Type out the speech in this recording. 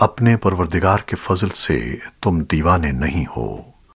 अपने परवरदिगार के फजल से तुम दीवाने नहीं हो।